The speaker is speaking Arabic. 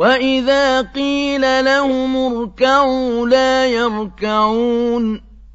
وَإِذَا قِيلَ لَهُمُ ارْكَعُوا لَا يَرْكَعُونَ